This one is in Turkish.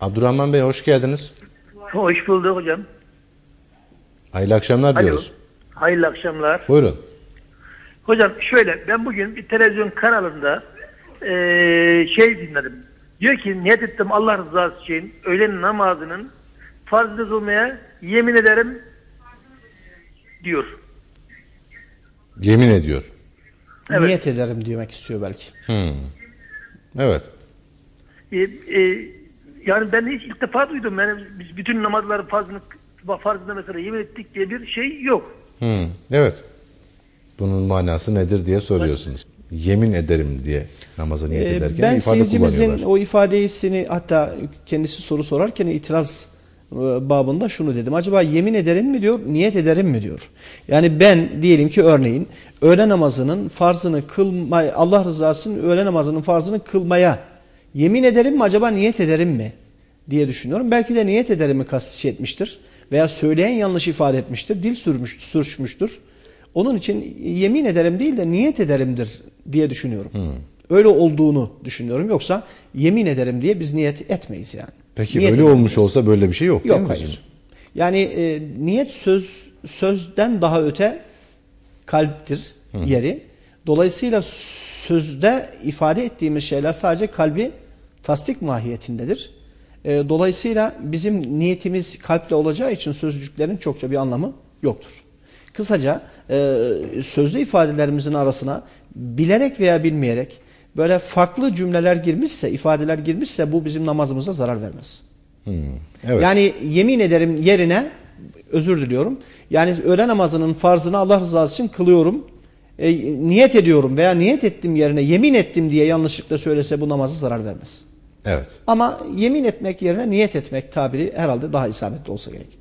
Abdurrahman Bey hoş geldiniz. Hoş bulduk hocam. Hayırlı akşamlar Alo. diyoruz. Hayırlı akşamlar. Buyurun. Hocam şöyle ben bugün bir televizyon kanalında eee, şey dinledim. Diyor ki niyet ettim Allah rızası için öğlen namazının farz olmaya yemin ederim diyor. Yemin ediyor. Evet. Niyet ederim demek istiyor belki. Evet. E, e, yani ben hiç ilk defa duydum. Yani biz bütün namazların farzını farzında mesela yemin ettik diye bir şey yok. Hı, evet. Bunun manası nedir diye soruyorsunuz. Yemin ederim diye namaza niyet Ee, ederken ben ifade seyircimizin kullanıyorlar. o ifadesini hatta kendisi soru sorarken itiraz e, babında şunu dedim. Acaba yemin ederim mi diyor, niyet ederim mi diyor. Yani ben diyelim ki örneğin öğle namazının farzını kılmaya, Allah rızasının öğle namazının farzını kılmaya yemin ederim mi acaba niyet ederim mi diye düşünüyorum. Belki de niyet ederim mi kastçı etmiştir veya söyleyen yanlış ifade etmiştir, dil sürmüş, sürçmüştür. Onun için yemin ederim değil de niyet ederimdir diye düşünüyorum. Öyle olduğunu düşünüyorum. Yoksa yemin ederim diye biz niyet etmeyiz yani. Peki Niyet öyle olmuş olsa böyle bir şey yok, değil Yok mi hayır. bizim? Yani e, niyet söz sözden daha öte kalptir yeri. Dolayısıyla sözde ifade ettiğimiz şeyler sadece kalbi tasdik mahiyetindedir. E, dolayısıyla bizim niyetimiz kalple olacağı için sözcüklerin çokça bir anlamı yoktur. Kısaca e, sözlü ifadelerimizin arasına bilerek veya bilmeyerek böyle farklı cümleler girmişse, ifadeler girmişse bu bizim namazımıza zarar vermez. Evet. Yani yemin ederim yerine özür diliyorum. Yani öğle namazının farzını Allah rızası için kılıyorum. E, niyet ediyorum veya niyet ettim yerine yemin ettim diye yanlışlıkla söylese bu namazı zarar vermez. Evet. Ama yemin etmek yerine niyet etmek tabiri herhalde daha isabetli olsa gerek.